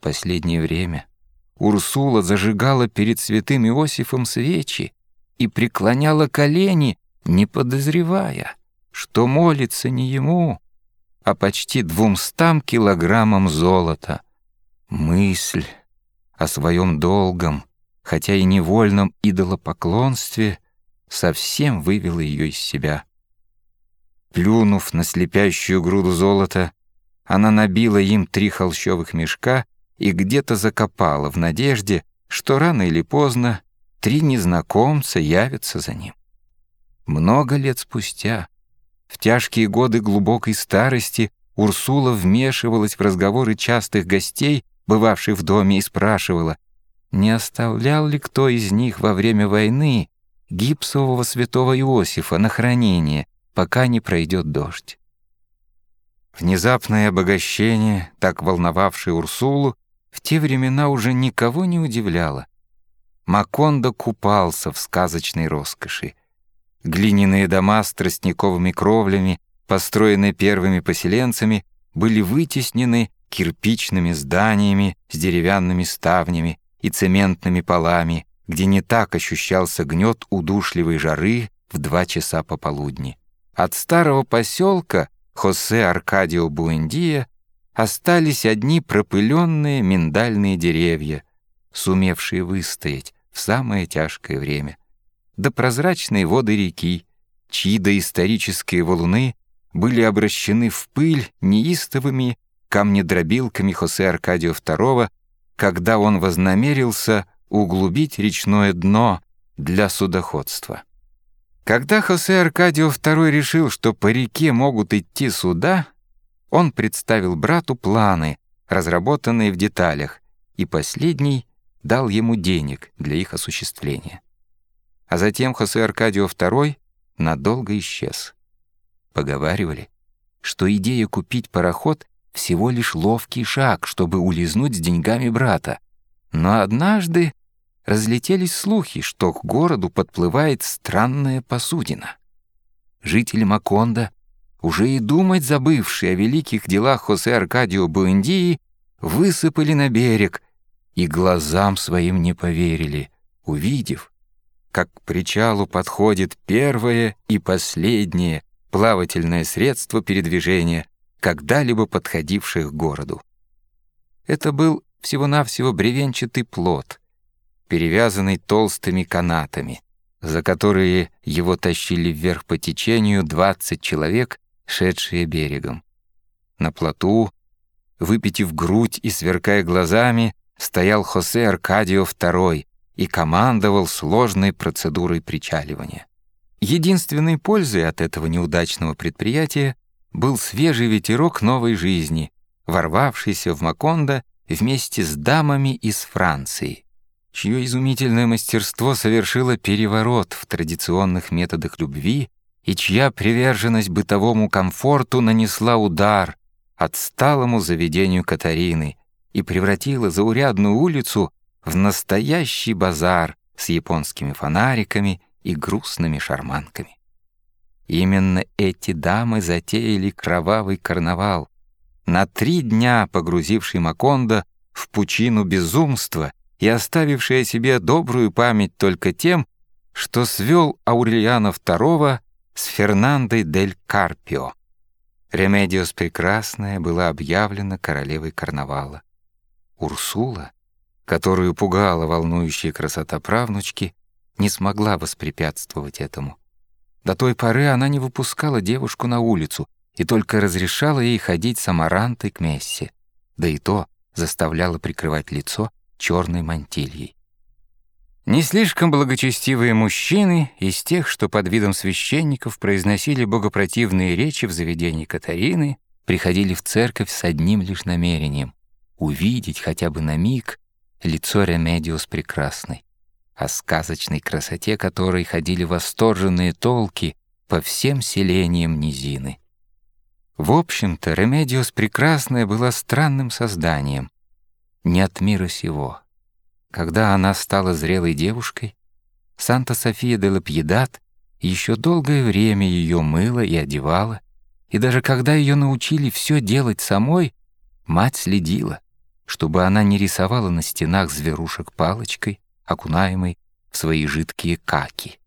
Последнее время Урсула зажигала перед святым Иосифом свечи и преклоняла колени, не подозревая, что молится не ему, а почти двумстам килограммам золота. Мысль о своем долгом, хотя и невольном идолопоклонстве, совсем вывела ее из себя. Плюнув на слепящую груду золота, она набила им три холщовых мешка и где-то закопала в надежде, что рано или поздно три незнакомца явятся за ним. Много лет спустя, в тяжкие годы глубокой старости, Урсула вмешивалась в разговоры частых гостей, бывавших в доме, и спрашивала, не оставлял ли кто из них во время войны гипсового святого Иосифа на хранение, пока не пройдет дождь. Внезапное обогащение, так волновавшее Урсулу, в те времена уже никого не удивляло. Макондо купался в сказочной роскоши. Глиняные дома с тростниковыми кровлями, построенные первыми поселенцами, были вытеснены кирпичными зданиями с деревянными ставнями и цементными полами, где не так ощущался гнет удушливой жары в два часа пополудни. От старого поселка Хосе Аркадио Буэндия остались одни пропыленные миндальные деревья, сумевшие выстоять в самое тяжкое время, да прозрачные воды реки, чьи доисторические валуны были обращены в пыль неистовыми камнедробилками Хосе Аркадио II, когда он вознамерился углубить речное дно для судоходства. Когда Хосе Аркадио II решил, что по реке могут идти суда, он представил брату планы, разработанные в деталях, и последний дал ему денег для их осуществления. А затем Хосе Аркадио II надолго исчез. Поговаривали, что идея купить пароход всего лишь ловкий шаг, чтобы улизнуть с деньгами брата. Но однажды разлетелись слухи, что к городу подплывает странная посудина. Жители Маконда, уже и думать забывшие о великих делах Хосе Аркадио Буэндии, высыпали на берег и глазам своим не поверили, увидев, как к причалу подходит первое и последнее плавательное средство передвижения, когда-либо подходившее к городу. Это был всего-навсего бревенчатый плот, перевязанный толстыми канатами, за которые его тащили вверх по течению 20 человек, шедшие берегом. На плоту, выпитив грудь и сверкая глазами, стоял Хосе Аркадио II и командовал сложной процедурой причаливания. Единственной пользой от этого неудачного предприятия был свежий ветерок новой жизни, ворвавшийся в Макондо вместе с дамами из Франции чье изумительное мастерство совершило переворот в традиционных методах любви и чья приверженность бытовому комфорту нанесла удар отсталому заведению Катарины и превратила заурядную улицу в настоящий базар с японскими фонариками и грустными шарманками. Именно эти дамы затеяли кровавый карнавал, на три дня погрузивший Макондо в пучину безумства и оставивший себе добрую память только тем, что свел Аурельяна II с Фернандой дель Карпио. Ремедиос Прекрасная была объявлена королевой карнавала. Урсула, которую пугала волнующая красота правнучки, не смогла воспрепятствовать этому. До той поры она не выпускала девушку на улицу и только разрешала ей ходить с амарантой к мессе, да и то заставляла прикрывать лицо черной мантильей. Не слишком благочестивые мужчины из тех, что под видом священников произносили богопротивные речи в заведении Катарины, приходили в церковь с одним лишь намерением — увидеть хотя бы на миг лицо Ремедиос Прекрасной, о сказочной красоте которой ходили восторженные толки по всем селениям низины. В общем-то, Ремедиос Прекрасная была странным созданием — не от мира сего. Когда она стала зрелой девушкой, Санта София де ла Пьедад еще долгое время ее мыла и одевала, и даже когда ее научили все делать самой, мать следила, чтобы она не рисовала на стенах зверушек палочкой, окунаемой в свои жидкие каки.